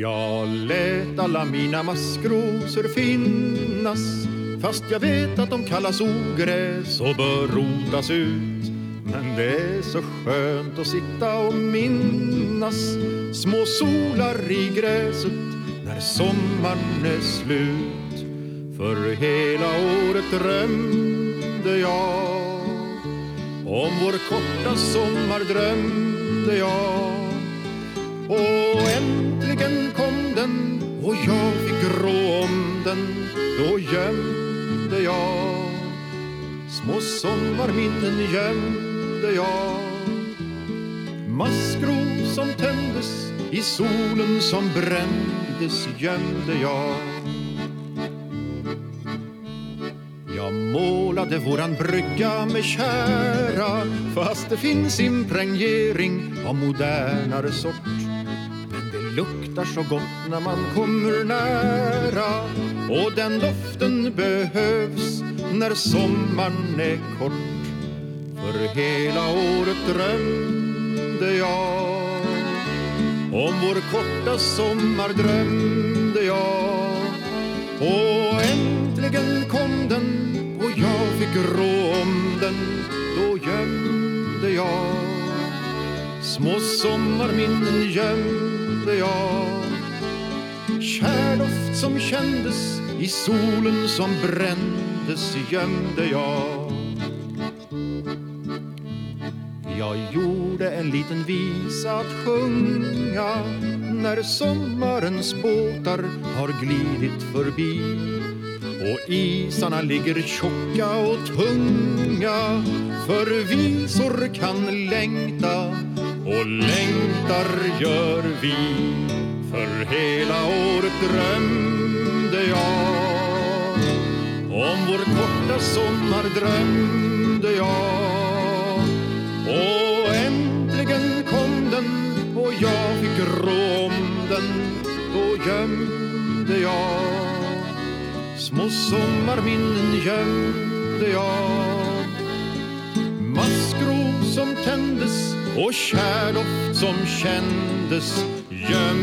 Jag lät alla mina maskrosor finnas Fast jag vet att de kallas ogräs och bör rotas ut. Men det är så skönt att sitta och minnas Små solar i gräset när sommaren är slut. För hela året drömde jag Om vår korta sommar drömde jag. Natten Då gömde jag Små sommarminnen gömde jag. Maskrov som tändes i solen som brändes gömde jag. Jag målade våran brygga med kära fast det finns impregnering av modernare sort luktar så gott när man kommer nära. Och den doften behövs när sommaren är kort. För hela året drömde jag om vår korta sommar drömde jag. Och äntligen kom den och jag fick rå om den. Då gömde jag Små sommarminnen gömde jag. Kärdoft som kändes i solen som brändes gömde jag. Jag gjorde en liten visa att sjunga när sommarens båtar har glidit förbi. Och isarna ligger tjocka och tunga för visor kan längta och längtar gör vi. För hela året drömde jag. Om vår korta sommar drömde jag. Och äntligen kom den och jag fick rå om den Då gömde jag. Små sommarminnen gömde jag. Maskros som tändes och kärdoft som kändes gömde